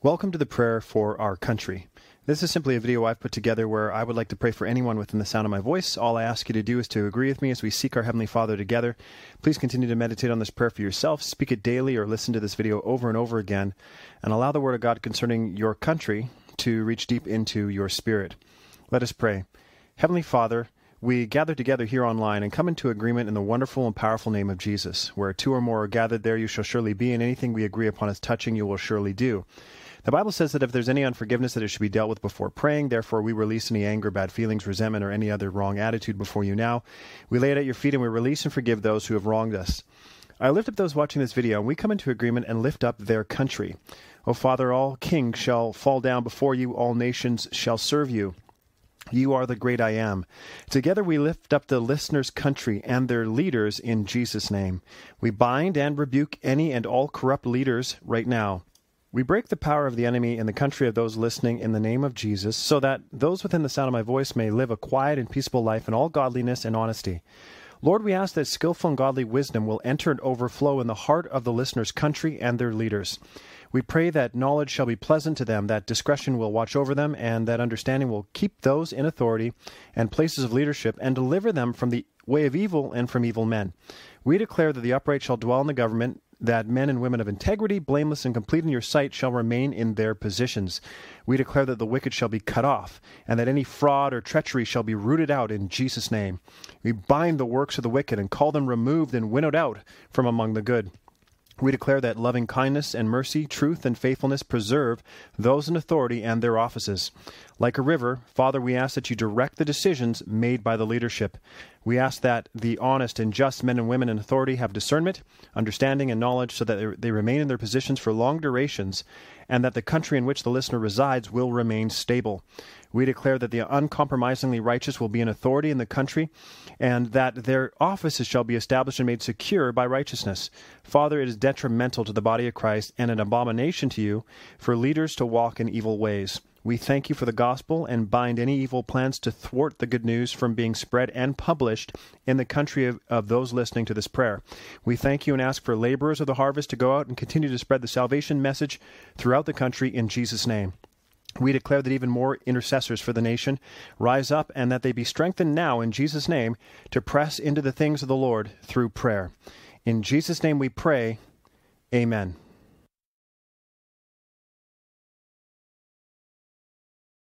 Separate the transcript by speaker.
Speaker 1: Welcome to the prayer for our country. This is simply a video I've put together where I would like to pray for anyone within the sound of my voice. All I ask you to do is to agree with me as we seek our Heavenly Father together. Please continue to meditate on this prayer for yourself, speak it daily, or listen to this video over and over again, and allow the Word of God concerning your country to reach deep into your spirit. Let us pray. Heavenly Father, we gather together here online and come into agreement in the wonderful and powerful name of Jesus. Where two or more are gathered, there you shall surely be, and anything we agree upon as touching, you will surely do. The Bible says that if there's any unforgiveness, that it should be dealt with before praying. Therefore, we release any anger, bad feelings, resentment, or any other wrong attitude before you now. We lay it at your feet and we release and forgive those who have wronged us. I lift up those watching this video, and we come into agreement and lift up their country. O Father, all kings shall fall down before you, all nations shall serve you. You are the great I am. Together we lift up the listeners' country and their leaders in Jesus' name. We bind and rebuke any and all corrupt leaders right now. We break the power of the enemy in the country of those listening in the name of Jesus, so that those within the sound of my voice may live a quiet and peaceable life in all godliness and honesty. Lord, we ask that skillful and godly wisdom will enter and overflow in the heart of the listener's country and their leaders. We pray that knowledge shall be pleasant to them, that discretion will watch over them, and that understanding will keep those in authority and places of leadership and deliver them from the way of evil and from evil men. We declare that the upright shall dwell in the government, that men and women of integrity, blameless and complete in your sight, shall remain in their positions. We declare that the wicked shall be cut off, and that any fraud or treachery shall be rooted out in Jesus' name. We bind the works of the wicked and call them removed and winnowed out from among the good. We declare that loving kindness and mercy, truth and faithfulness preserve those in authority and their offices. Like a river, Father, we ask that you direct the decisions made by the leadership. We ask that the honest and just men and women in authority have discernment, understanding, and knowledge so that they remain in their positions for long durations, and that the country in which the listener resides will remain stable. We declare that the uncompromisingly righteous will be in authority in the country, and that their offices shall be established and made secure by righteousness. Father, it is detrimental to the body of Christ and an abomination to you for leaders to walk in evil ways. We thank you for the gospel and bind any evil plans to thwart the good news from being spread and published in the country of, of, those listening to this prayer. We thank you and ask for laborers of the harvest to go out and continue to spread the salvation message throughout the country in Jesus' name. We declare that even more intercessors for the nation rise up and that they be strengthened now in Jesus' name to press into the things of the Lord through prayer. In Jesus' name we pray. Amen.